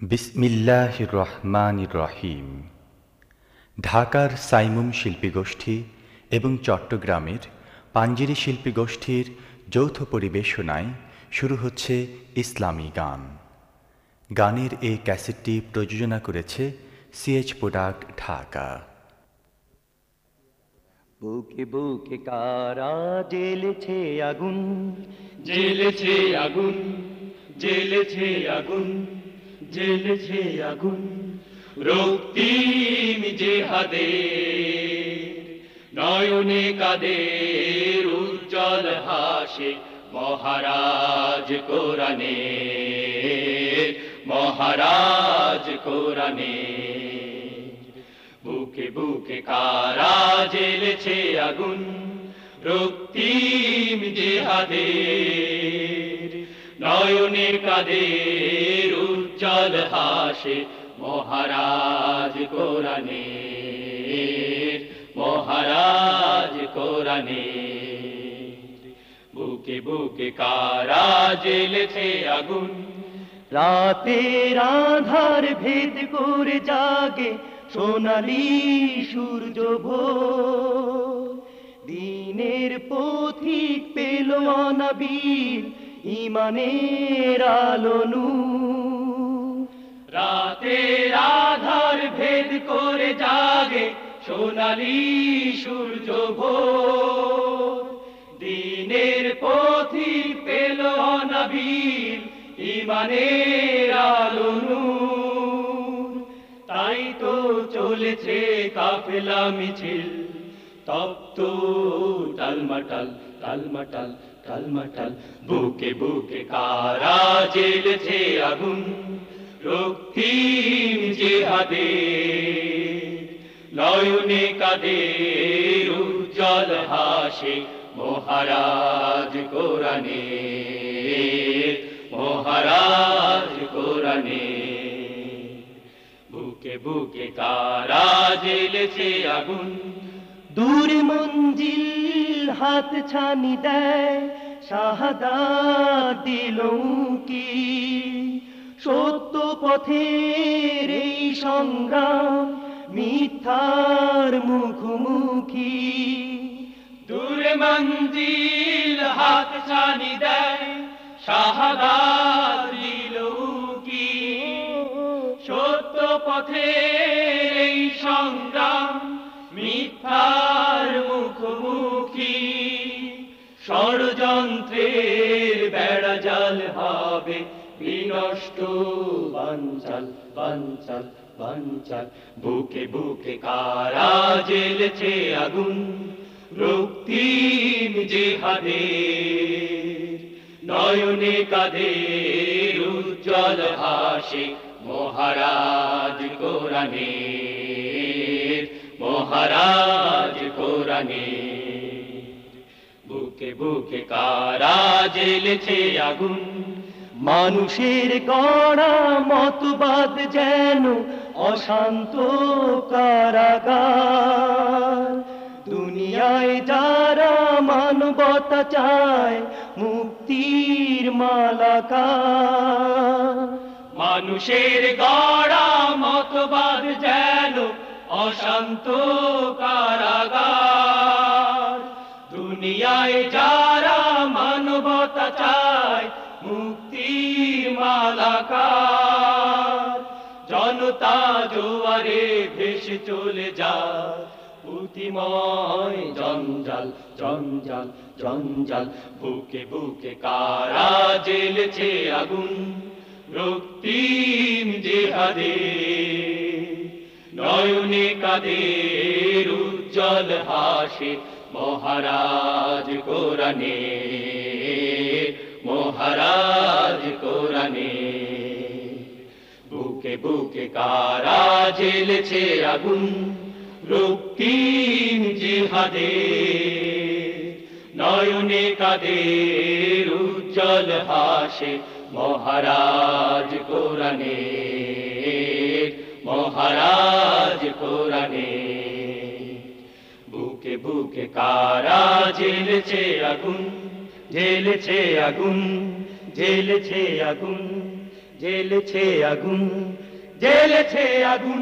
বিসমিল্লাহ রহমান রহিম ঢাকার সাইমুম শিল্পী গোষ্ঠী এবং চট্টগ্রামের পাঞ্জেরি শিল্পী গোষ্ঠীর যৌথ পরিবেশনায় শুরু হচ্ছে ইসলামী গান। গানের এই ক্যাসেটটি প্রযোজনা করেছে সিএচ প্রোডাক্ট ঢাকা। বুকে বুকে কারা জেলেছে আগুন? জেলেছে আগুন জেলেছে আগুন। জেলেছে আগুন রক্তিম জেহাদে নয়নে কাদের উজ্জ্বল হাসে মহারাজ কোরআনে মহারাজ কোরআনে। বুকে বুকে কারা জেলেছে আগুন রক্তিম জেহাদের নয়নে কাদের উজ্জ্বল হাসে, মহারাজ কোরআনে মহারাজ কোরআনে বুকে বুকে কারা জেলেছে আগুন, রাতের আধার ভেদ করে জাগে সোনালি সূর্য দিনের পথিক পেল অনাবীর ইমানের আলো নূর রাতের আধার ভেদ করে জাগে সোনালি সূর্য ভোর। দিনের পথি পেল নবীর ইমানের আলো নূর তাই তো চলেছে কাফেলা মিছিল। তপ্ত টালমাটাল টালমাটাল টালমাটাল বুকে বুকে কারা জেলেছে আগুন? রক্তিম জেহাদে, নয়নে কাদের উজ্জ্বল হাসে মহারাজ কোরআনে মহারাজ কোরআনে। বুকে বুকে কারা জেলেছে আগুন? দূর মঞ্জিল হাত ছানি দেয়, শাহাদা দিল কি? সত্য পথের এই সংগ্রাম মিথ্যার মুখোমুখি। দূরে মঞ্জিল হাত ছানি দেয় শাহাদাত দিল কি? সত্য পথে এই সংগ্রাম মিথ্যার হবে বিনষ্ট বাঞ্চাল বাঞ্চাল বাঞ্চাল বুকে বুকে কারা জেলেছে আগুন? রক্তিম জেহাদে নয়নে কাদের উজ্জ্বল হাসে, মহারাজ কোরআনে। মহারাজ কোরআনে। বুকে বুকে কারা জেলেছে আগুন? মানুষের গড়া মতবাদ যেন অশান্ত কারাগার। দুনিয়ায় যারা মানবতা চায়, মুক্তির মালাকার। মানুষের গড়া মতবাদ যেন অশান্ত কারাগার। দুনিয়ায় যারা মানবতা চায় মালাকার। জনতা জোয়ারে ভেসে চলে যায়। পুতিময় জঞ্জাল জঞ্জাল জঞ্জাল, বুকে বুকে কারা জেলেছে আগুন? রক্তিম জেহাদে, নয়নে কাদের উজ্জ্বল হাসে মহারাজ কোরআনে। মহারাজ বুকে বুকে কারা জেলেছে আগুন? রক্তিম জিহাদে। নয়নে কাদের উজ্জ্বল হাসে? মহারাজ কোরআনে। মহারাজ কোরআনে। বুকে বুকে কারা জেলেছে আগুন? জ্বেলেছে আগুন জ্বেলেছে আগুন। জেলেছে আগুন জেলেছে আগুন।